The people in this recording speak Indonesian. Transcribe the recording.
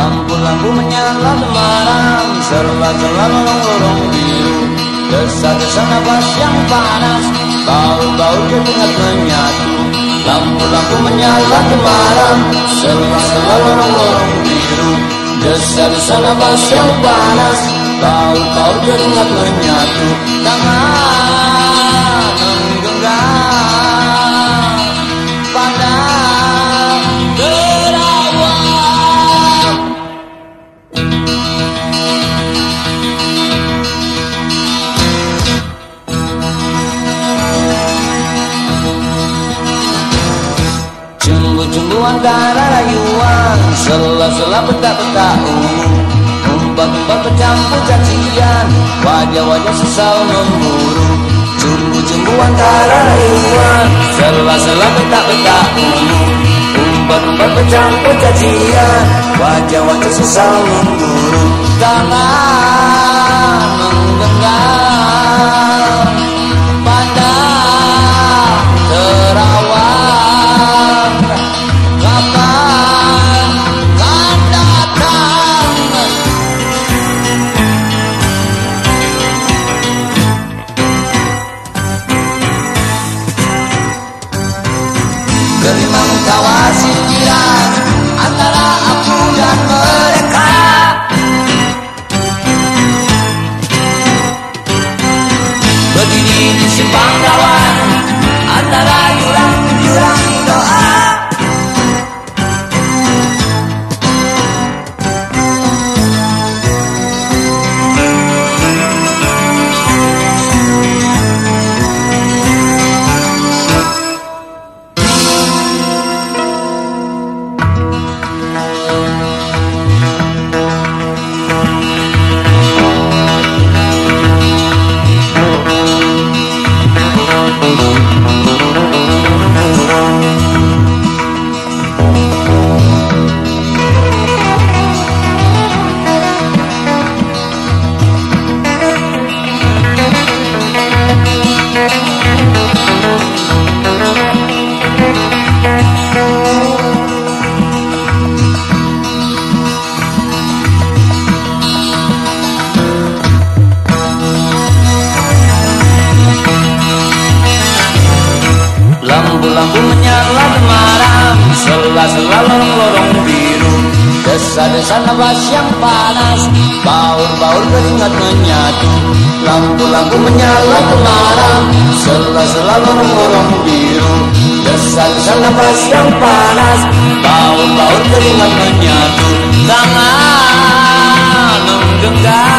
Lampu-lampu menyala sembarang Serba selalu mengurung biru. Desa-desa nafas yang panas Bau-bau keringat menyatu. Lampu-lampu menyala sembarang Serba selalu mengurung biru. Desa-desa nafas yang panas Bau-bau keringat menyatu. Jumbo-jumbo antara rayuan Sela-sela petak-petak ungu Umpat-umpat bercampur cacian Wajah-wajah sesal memburu Jumbo-jumbo antara rayuan Sela-sela petak-petak ungu Umpat-umpat bercampur cacian Wajah-wajah sesal memburu Tangan menggenggam 你的心放大乱。Lampu-lampu menyala temaram Sela-sela lorong-lorong biru. Desa-desa nafas yang panas Baur-baur keringat menyatu. Lampu-lampu menyala temaram Sela-sela lorong-lorong biru. Desa-desa nafas yang panas Baur-baur keringat menyatu. Tangan menggenggam